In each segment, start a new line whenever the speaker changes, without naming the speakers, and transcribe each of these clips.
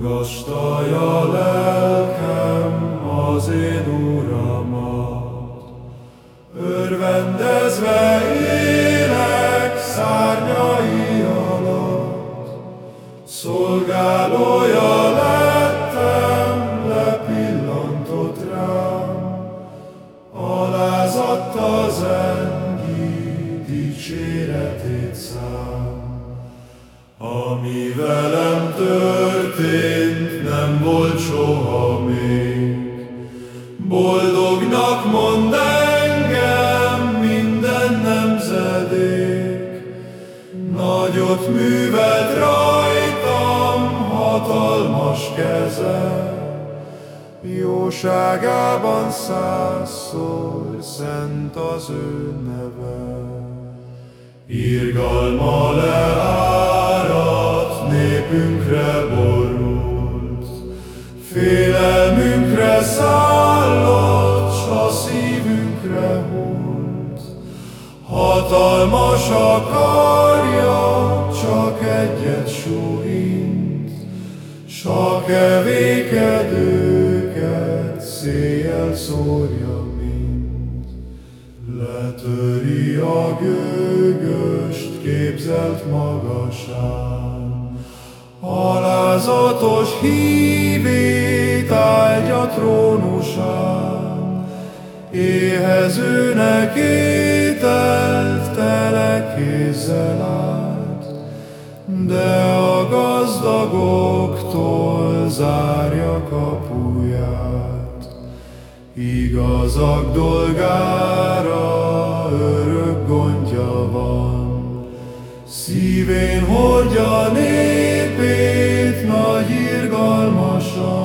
Magasztalja lelkem az én Uramat, Örvendezve élek szárnyai alatt, Szolgálója lettem, lepillantott rám, Alázattal zengi dicséretét szám. Ami velem történt, nem volt soha még. Boldognak mond engem minden nemzedék, Nagyot művelt rajtam hatalmas keze, Jóságában százszor szent az ő neve. Irgalma leárat, népünkre Hatalmas akarja, csak egyet súhint, S a kevékedőket széjjel szórja Letöri a gőgöst képzelt magasán, Alázatos hívét áldja trónusán, Éhezőnek ételt zárja kapuját. Igazak dolgára örök gondja van, Szívén hordja népét nagy irgalmasan,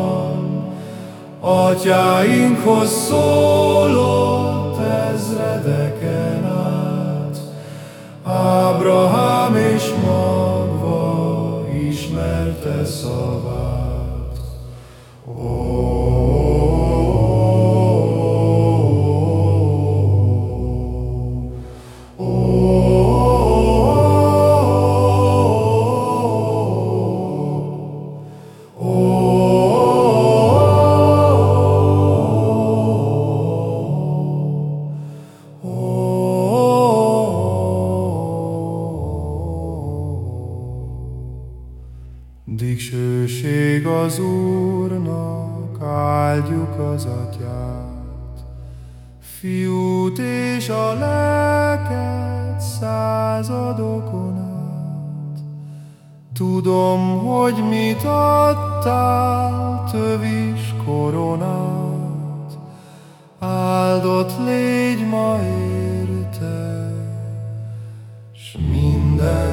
Atyáinkhoz szólott ezredeken át, Ábrahám és magva ismerte szavát. Oh. Dicsőség az Úrnak, áldjuk az Atyát, Fiút és a lelket századokon át. Tudom, hogy mit adtál, tövis koronát, áldott légy ma érte, s minden